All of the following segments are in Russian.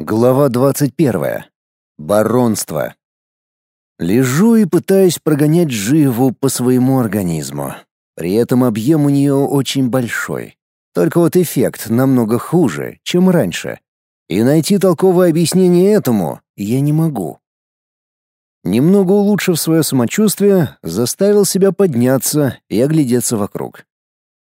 Глава 21. Баронство. Лежу и пытаюсь прогонять живу по своему организму. При этом объем у нее очень большой. Только вот эффект намного хуже, чем раньше. И найти толковое объяснение этому я не могу. Немного улучшив свое самочувствие, заставил себя подняться и оглядеться вокруг.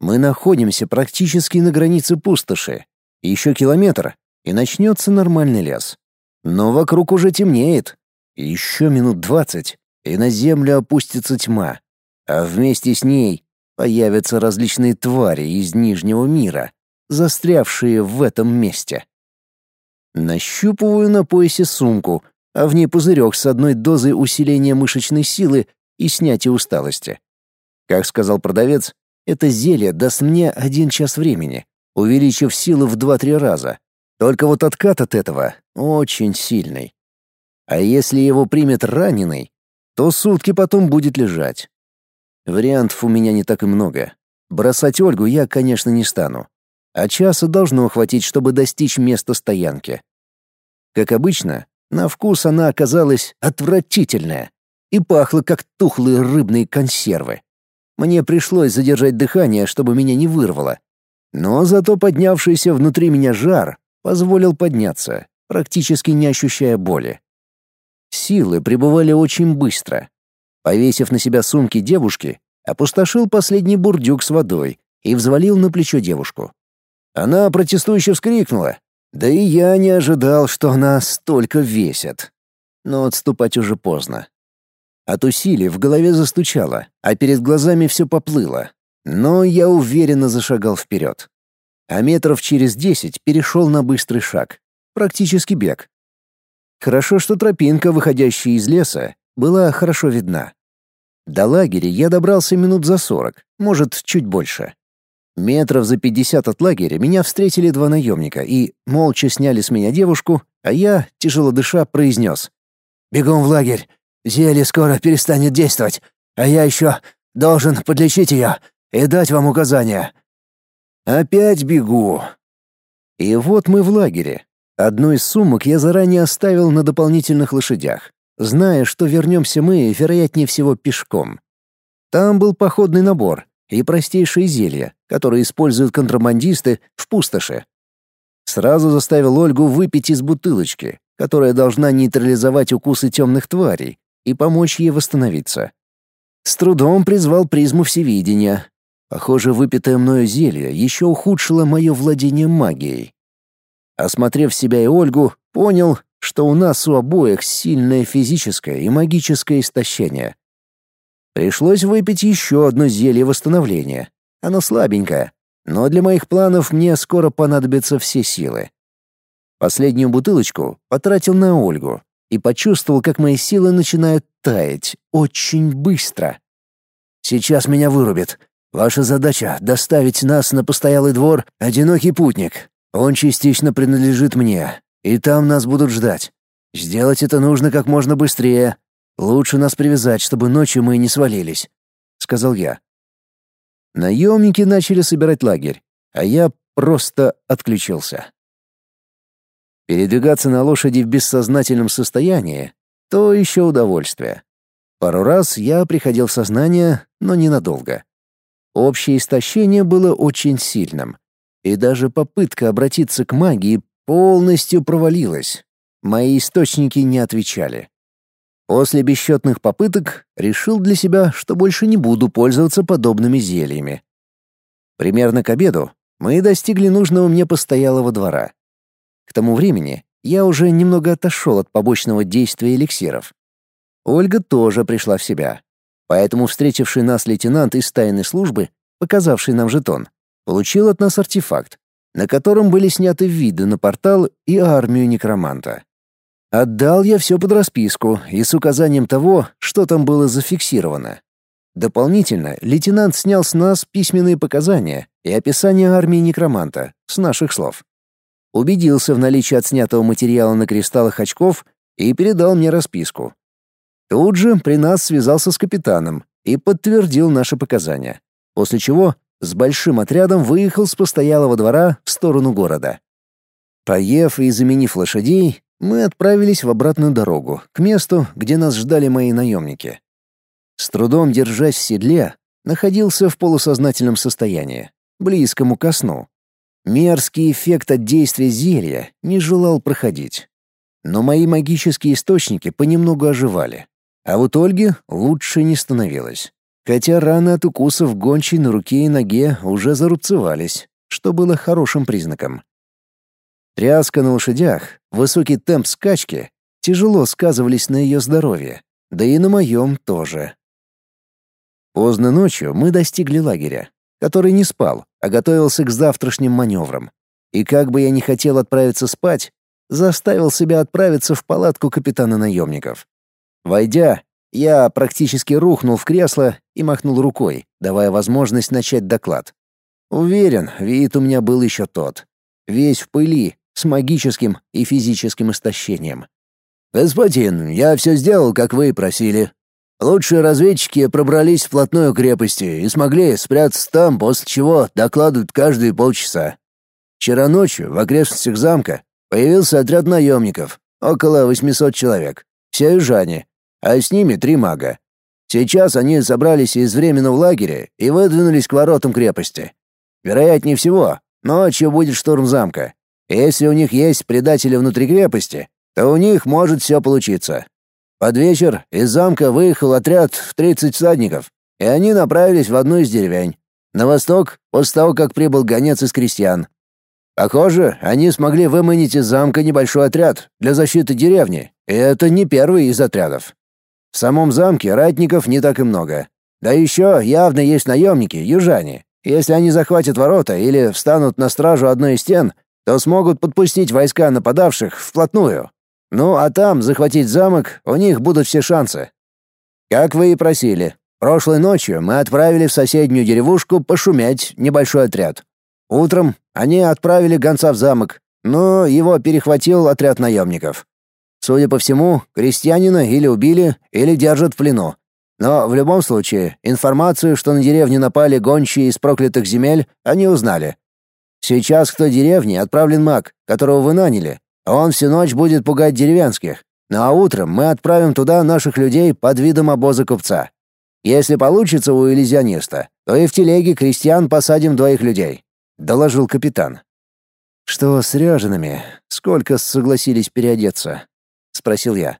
Мы находимся практически на границе пустоши. Еще километр, и начнется нормальный лес. Но вокруг уже темнеет. Еще минут двадцать, и на землю опустится тьма, а вместе с ней появятся различные твари из Нижнего мира, застрявшие в этом месте. Нащупываю на поясе сумку, а в ней пузырек с одной дозой усиления мышечной силы и снятия усталости. Как сказал продавец, это зелье даст мне один час времени, увеличив силы в два-три раза. Только вот откат от этого очень сильный. А если его примет раненый, то сутки потом будет лежать. Вариантов у меня не так и много. Бросать Ольгу я, конечно, не стану. А часа должно хватить, чтобы достичь места стоянки. Как обычно, на вкус она оказалась отвратительная и пахла, как тухлые рыбные консервы. Мне пришлось задержать дыхание, чтобы меня не вырвало. Но зато поднявшийся внутри меня жар позволил подняться, практически не ощущая боли. Силы пребывали очень быстро. Повесив на себя сумки девушки, опустошил последний бурдюк с водой и взвалил на плечо девушку. Она протестующе вскрикнула. Да и я не ожидал, что она столько весит. Но отступать уже поздно. От усилий в голове застучало, а перед глазами все поплыло. Но я уверенно зашагал вперед а метров через десять перешел на быстрый шаг, практически бег. Хорошо, что тропинка, выходящая из леса, была хорошо видна. До лагеря я добрался минут за сорок, может, чуть больше. Метров за пятьдесят от лагеря меня встретили два наемника и молча сняли с меня девушку, а я, тяжело дыша, произнес. «Бегом в лагерь. Зелье скоро перестанет действовать, а я еще должен подлечить ее и дать вам указания. Опять бегу. И вот мы в лагере. Одну из сумок я заранее оставил на дополнительных лошадях, зная, что вернемся мы, вероятнее всего, пешком. Там был походный набор и простейшие зелья, которые используют контрабандисты в пустоши. Сразу заставил Ольгу выпить из бутылочки, которая должна нейтрализовать укусы темных тварей и помочь ей восстановиться. С трудом призвал призму всевидения, Похоже, выпитое мною зелье еще ухудшило мое владение магией. Осмотрев себя и Ольгу, понял, что у нас у обоих сильное физическое и магическое истощение. Пришлось выпить еще одно зелье восстановления. Оно слабенькое, но для моих планов мне скоро понадобятся все силы. Последнюю бутылочку потратил на Ольгу и почувствовал, как мои силы начинают таять очень быстро. Сейчас меня вырубит, Ваша задача — доставить нас на постоялый двор «Одинокий путник». Он частично принадлежит мне, и там нас будут ждать. Сделать это нужно как можно быстрее. Лучше нас привязать, чтобы ночью мы не свалились», — сказал я. Наемники начали собирать лагерь, а я просто отключился. Передвигаться на лошади в бессознательном состоянии — то еще удовольствие. Пару раз я приходил в сознание, но ненадолго. Общее истощение было очень сильным, и даже попытка обратиться к магии полностью провалилась. Мои источники не отвечали. После бесчетных попыток решил для себя, что больше не буду пользоваться подобными зельями. Примерно к обеду мы достигли нужного мне постоялого двора. К тому времени я уже немного отошел от побочного действия эликсиров. Ольга тоже пришла в себя. Поэтому встретивший нас лейтенант из тайной службы, показавший нам жетон, получил от нас артефакт, на котором были сняты виды на портал и армию некроманта. Отдал я все под расписку и с указанием того, что там было зафиксировано. Дополнительно лейтенант снял с нас письменные показания и описание армии некроманта с наших слов. Убедился в наличии отснятого материала на кристаллах очков и передал мне расписку, Тут же при нас связался с капитаном и подтвердил наши показания, после чего с большим отрядом выехал с постоялого двора в сторону города. Поев и заменив лошадей, мы отправились в обратную дорогу, к месту, где нас ждали мои наемники. С трудом держась в седле, находился в полусознательном состоянии, близкому ко сну. Мерзкий эффект от действия зелья не желал проходить. Но мои магические источники понемногу оживали. А вот Ольге лучше не становилось. Хотя раны от укусов гончей на руке и ноге уже зарубцевались, что было хорошим признаком. Тряска на лошадях, высокий темп скачки тяжело сказывались на ее здоровье, да и на моем тоже. Поздно ночью мы достигли лагеря, который не спал, а готовился к завтрашним маневрам. И как бы я ни хотел отправиться спать, заставил себя отправиться в палатку капитана наемников. Войдя, я практически рухнул в кресло и махнул рукой, давая возможность начать доклад. Уверен, вид у меня был еще тот. Весь в пыли, с магическим и физическим истощением. «Господин, я все сделал, как вы просили. Лучшие разведчики пробрались вплотную к крепости и смогли спрятаться там, после чего докладывают каждые полчаса. Вчера ночью в окрестностях замка появился отряд наемников, около 800 человек, все южане, а с ними три мага. Сейчас они собрались из временного лагеря и выдвинулись к воротам крепости. Вероятнее всего, ночью будет штурм замка. Если у них есть предатели внутри крепости, то у них может все получиться. Под вечер из замка выехал отряд в 30 всадников, и они направились в одну из деревень. На восток, после того, как прибыл гонец из крестьян. Похоже, они смогли выманить из замка небольшой отряд для защиты деревни, и это не первый из отрядов. В самом замке ратников не так и много. Да еще явно есть наемники, южане. Если они захватят ворота или встанут на стражу одной из стен, то смогут подпустить войска нападавших вплотную. Ну, а там захватить замок у них будут все шансы. Как вы и просили, прошлой ночью мы отправили в соседнюю деревушку пошуметь небольшой отряд. Утром они отправили гонца в замок, но его перехватил отряд наемников. Судя по всему, крестьянина или убили, или держат в плену. Но в любом случае, информацию, что на деревню напали гончие из проклятых земель, они узнали. Сейчас к той деревне отправлен маг, которого вы наняли. Он всю ночь будет пугать деревенских. Ну а утром мы отправим туда наших людей под видом обоза купца. Если получится у иллюзиониста, то и в телеге крестьян посадим двоих людей», — доложил капитан. «Что с ряжеными? Сколько согласились переодеться?» — спросил я.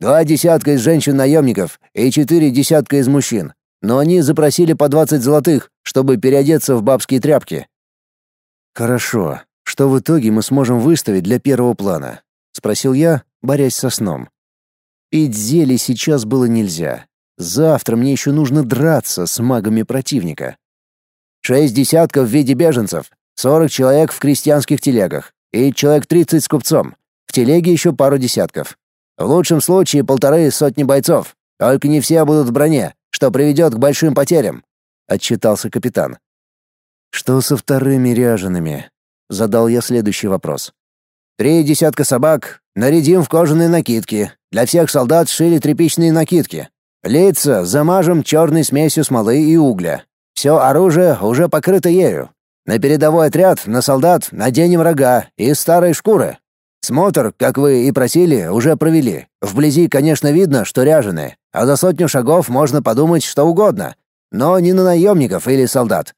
«Два десятка из женщин-наемников и четыре десятка из мужчин, но они запросили по двадцать золотых, чтобы переодеться в бабские тряпки», «Хорошо. Что в итоге мы сможем выставить для первого плана?» — спросил я, борясь со сном. Пить зелье сейчас было нельзя. Завтра мне еще нужно драться с магами противника. Шесть десятков в виде беженцев, сорок человек в крестьянских телегах и человек тридцать с купцом. В телеге еще пару десятков. В лучшем случае полторы сотни бойцов. Только не все будут в броне, что приведет к большим потерям», — отчитался капитан. «Что со вторыми ряжеными?» — задал я следующий вопрос. «Три десятка собак, нарядим в кожаные накидки. Для всех солдат шили тряпичные накидки. Лица замажем черной смесью смолы и угля. Все оружие уже покрыто ею. На передовой отряд, на солдат наденем рога из старой шкуры. Смотр, как вы и просили, уже провели. Вблизи, конечно, видно, что ряженые, а за сотню шагов можно подумать что угодно. Но не на наемников или солдат.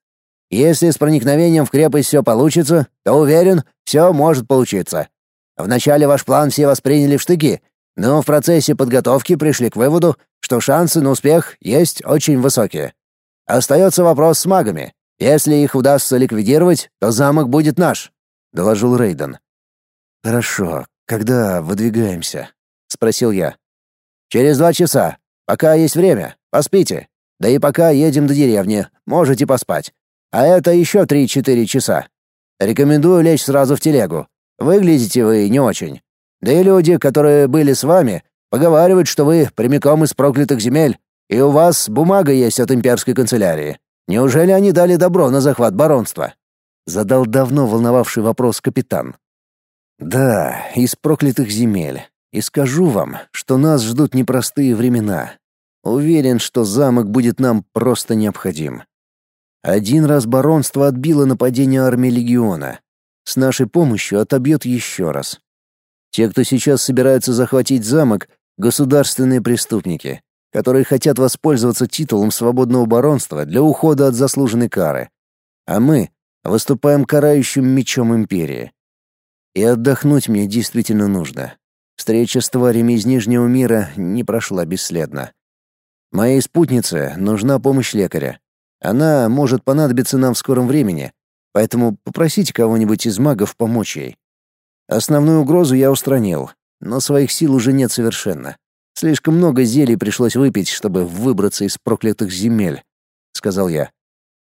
Если с проникновением в крепость все получится, то уверен, все может получиться. Вначале ваш план все восприняли в штыки, но в процессе подготовки пришли к выводу, что шансы на успех есть очень высокие. Остается вопрос с магами. Если их удастся ликвидировать, то замок будет наш», — доложил Рейден. «Хорошо. Когда выдвигаемся?» — спросил я. «Через два часа. Пока есть время. Поспите. Да и пока едем до деревни, можете поспать. А это еще три-четыре часа. Рекомендую лечь сразу в телегу. Выглядите вы не очень. Да и люди, которые были с вами, поговаривают, что вы прямиком из проклятых земель, и у вас бумага есть от имперской канцелярии. Неужели они дали добро на захват баронства?» Задал давно волновавший вопрос капитан. «Да, из проклятых земель. И скажу вам, что нас ждут непростые времена. Уверен, что замок будет нам просто необходим. Один раз баронство отбило нападение армии легиона. с нашей помощью отобьет еще раз. Те, кто сейчас собираются захватить замок, государственные преступники, которые хотят воспользоваться титулом свободного баронства для ухода от заслуженной кары. А мы выступаем карающим мечом империи. И отдохнуть мне действительно нужно. Встреча с тварями из Нижнего мира не прошла бесследно. Моей спутнице нужна помощь лекаря. Она может понадобиться нам в скором времени, поэтому попросите кого-нибудь из магов помочь ей. Основную угрозу я устранил, но своих сил уже нет совершенно. Слишком много зелий пришлось выпить, чтобы выбраться из проклятых земель, сказал я.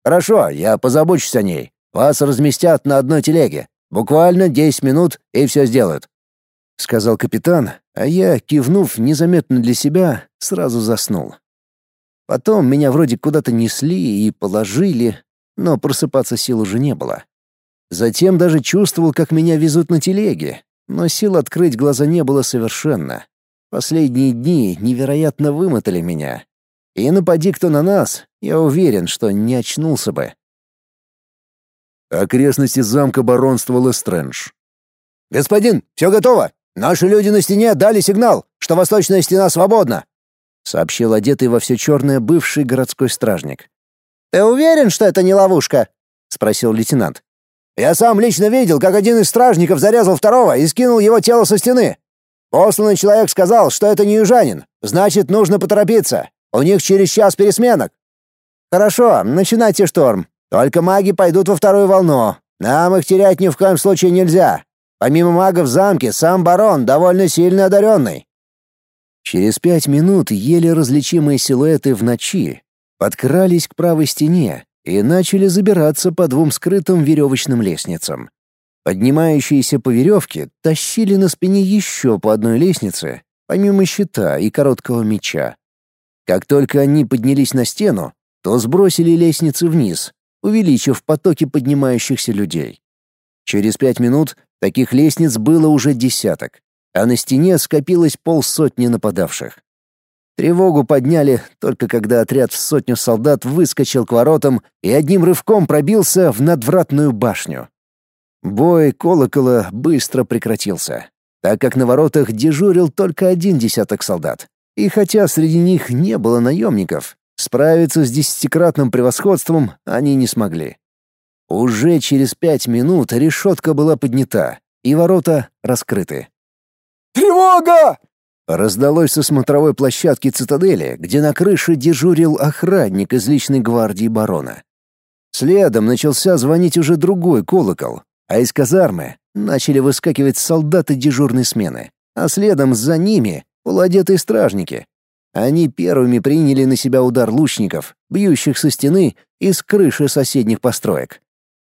Хорошо, я позабочусь о ней. Вас разместят на одной телеге. Буквально 10 минут и все сделают, сказал капитан, а я, кивнув незаметно для себя, сразу заснул. Потом меня вроде куда-то несли и положили, но просыпаться сил уже не было. Затем даже чувствовал, как меня везут на телеге, но сил открыть глаза не было совершенно. Последние дни невероятно вымотали меня. И напади кто на нас, я уверен, что не очнулся бы. Окрестности замка баронствовала Стрэндж. «Господин, все готово! Наши люди на стене дали сигнал, что восточная стена свободна!» — сообщил одетый во все черное бывший городской стражник. «Ты уверен, что это не ловушка?» — спросил лейтенант. «Я сам лично видел, как один из стражников зарезал второго и скинул его тело со стены. Посланный человек сказал, что это не южанин. Значит, нужно поторопиться. У них через час пересменок. Хорошо, начинайте шторм. Только маги пойдут во вторую волну. Нам их терять ни в коем случае нельзя. Помимо магов в замке, сам барон довольно сильно одаренный. Через пять минут еле различимые силуэты в ночи подкрались к правой стене и начали забираться по двум скрытым веревочным лестницам. Поднимающиеся по веревке тащили на спине еще по одной лестнице, помимо щита и короткого меча. Как только они поднялись на стену, то сбросили лестницы вниз, увеличив потоки поднимающихся людей. Через пять минут таких лестниц было уже десяток, а на стене скопилось полсотни нападавших. Тревогу подняли только когда отряд в сотню солдат выскочил к воротам и одним рывком пробился в надвратную башню. Бой колокола быстро прекратился, так как на воротах дежурил только один десяток солдат. И хотя среди них не было наемников, справиться с десятикратным превосходством они не смогли. Уже через пять минут решетка была поднята, и ворота раскрыты. «Тревога!» Раздалось со смотровой площадки цитадели, где на крыше дежурил охранник из личной гвардии барона. Следом начался звонить уже другой колокол, а из казармы начали выскакивать солдаты дежурной смены, а следом за ними полуодетые стражники. Они первыми приняли на себя удар лучников, бьющих со стены и с крыши соседних построек.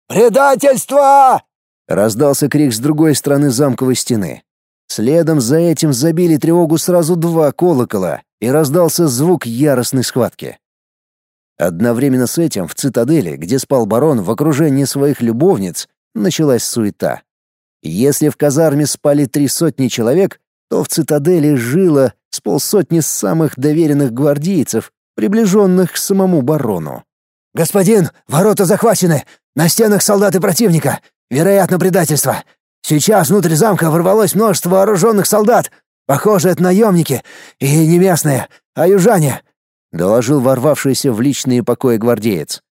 «Предательство!» — раздался крик с другой стороны замковой стены. Следом за этим забили тревогу сразу два колокола, и раздался звук яростной схватки. Одновременно с этим в цитадели, где спал барон в окружении своих любовниц, началась суета. Если в казарме спали три сотни человек, то в цитадели жило с полсотни самых доверенных гвардейцев, приближенных к самому барону. «Господин, ворота захвачены! На стенах солдаты противника! Вероятно, предательство! Сейчас внутрь замка ворвалось множество вооруженных солдат! Похоже, это наемники! И не местные, а южане!» — доложил ворвавшийся в личные покои гвардеец.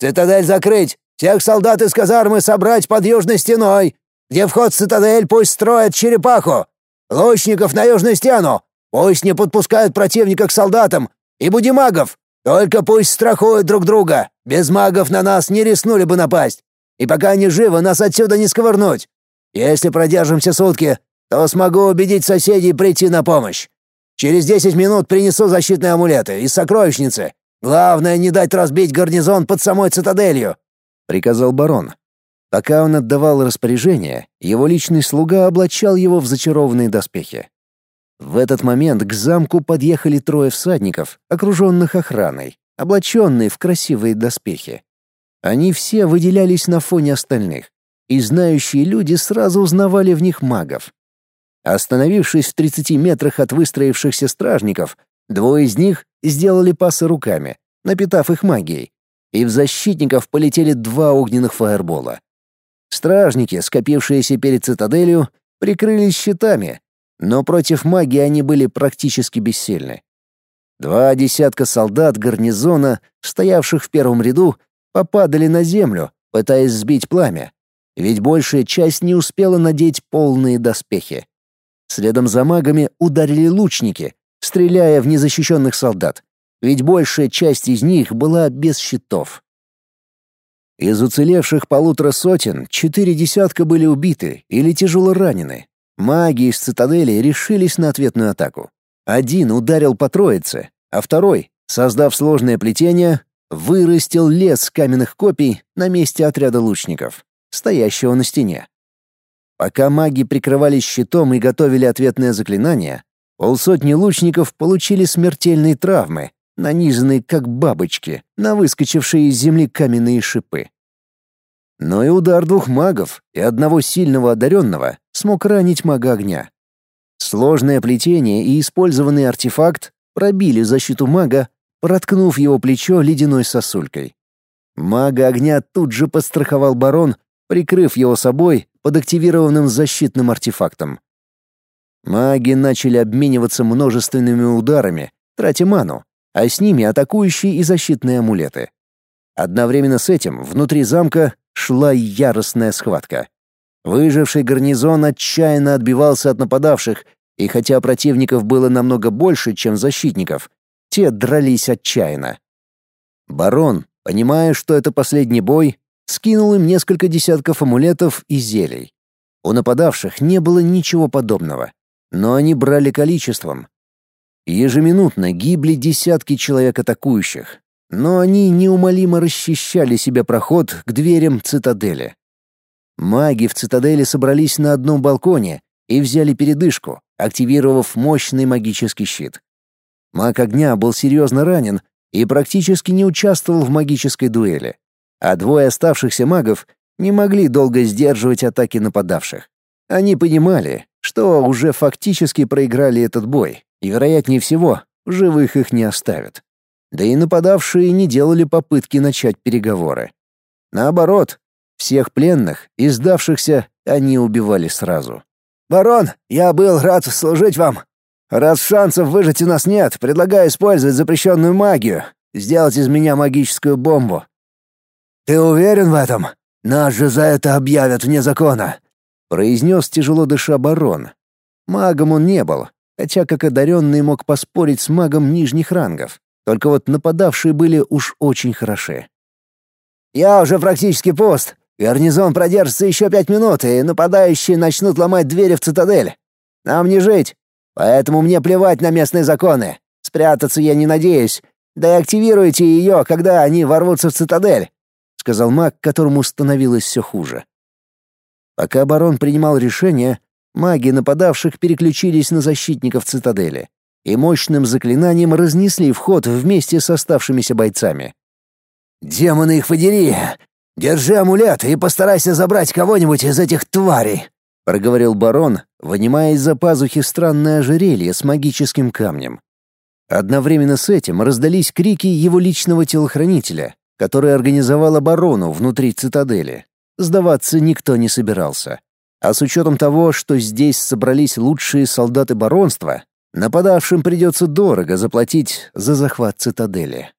«Цитадель закрыть! Всех солдат из казармы собрать под южной стеной! Где вход в цитадель, пусть строят черепаху! Лучников на южную стену! Пусть не подпускают противника к солдатам! И будимагов! Только пусть страхуют друг друга! Без магов на нас не рискнули бы напасть! И пока они живы, нас отсюда не сковырнуть! Если продержимся сутки, то смогу убедить соседей прийти на помощь. Через десять минут принесу защитные амулеты из сокровищницы. Главное, не дать разбить гарнизон под самой цитаделью приказал барон. Пока он отдавал распоряжение, его личный слуга облачал его в зачарованные доспехи. В этот момент к замку подъехали трое всадников, окруженных охраной, облаченные в красивые доспехи. Они все выделялись на фоне остальных, и знающие люди сразу узнавали в них магов. Остановившись в 30 метрах от выстроившихся стражников, двое из них сделали пасы руками, напитав их магией, и в защитников полетели два огненных фаербола. Стражники, скопившиеся перед цитаделью, прикрылись щитами, но против магии они были практически бессильны. Два десятка солдат гарнизона, стоявших в первом ряду, попадали на землю, пытаясь сбить пламя, ведь большая часть не успела надеть полные доспехи. Следом за магами ударили лучники, стреляя в незащищенных солдат, ведь большая часть из них была без щитов. Из уцелевших полутора сотен четыре десятка были убиты или тяжело ранены. Маги из цитадели решились на ответную атаку. Один ударил по троице, а второй, создав сложное плетение, вырастил лес каменных копий на месте отряда лучников, стоящего на стене. Пока маги прикрывались щитом и готовили ответное заклинание, полсотни лучников получили смертельные травмы, нанизанные как бабочки на выскочившие из земли каменные шипы. Но и удар двух магов и одного сильного одаренного смог ранить мага огня. Сложное плетение и использованный артефакт пробили защиту мага, проткнув его плечо ледяной сосулькой. Мага огня тут же подстраховал барон, прикрыв его собой под активированным защитным артефактом. Маги начали обмениваться множественными ударами, тратя ману, а с ними атакующие и защитные амулеты. Одновременно с этим внутри замка шла яростная схватка. Выживший гарнизон отчаянно отбивался от нападавших, и хотя противников было намного больше, чем защитников, те дрались отчаянно. Барон, понимая, что это последний бой, скинул им несколько десятков амулетов и зелий. У нападавших не было ничего подобного, но они брали количеством, Ежеминутно гибли десятки человек атакующих, но они неумолимо расчищали себе проход к дверям цитадели. Маги в цитадели собрались на одном балконе и взяли передышку, активировав мощный магический щит. Маг огня был серьезно ранен и практически не участвовал в магической дуэли, а двое оставшихся магов не могли долго сдерживать атаки нападавших. Они понимали, что уже фактически проиграли этот бой, и, вероятнее всего, живых их не оставят. Да и нападавшие не делали попытки начать переговоры. Наоборот, всех пленных и сдавшихся они убивали сразу. «Барон, я был рад служить вам. Раз шансов выжить у нас нет, предлагаю использовать запрещенную магию, сделать из меня магическую бомбу». «Ты уверен в этом? Нас же за это объявят вне закона», — произнес тяжело дыша барон. Магом он не был, хотя как одаренный мог поспорить с магом нижних рангов. Только вот нападавшие были уж очень хороши. «Я уже практически пуст. Гарнизон продержится еще пять минут, и нападающие начнут ломать двери в цитадель. Нам не жить, поэтому мне плевать на местные законы. Спрятаться я не надеюсь. Да и активируйте ее, когда они ворвутся в цитадель», — сказал маг, которому становилось все хуже. Пока барон принимал решение, Маги нападавших переключились на защитников цитадели и мощным заклинанием разнесли вход вместе с оставшимися бойцами. «Демоны их подери! Держи амулет и постарайся забрать кого-нибудь из этих тварей!» — проговорил барон, вынимая из-за пазухи странное ожерелье с магическим камнем. Одновременно с этим раздались крики его личного телохранителя, который организовал оборону внутри цитадели. Сдаваться никто не собирался. А с учетом того, что здесь собрались лучшие солдаты баронства, нападавшим придется дорого заплатить за захват цитадели.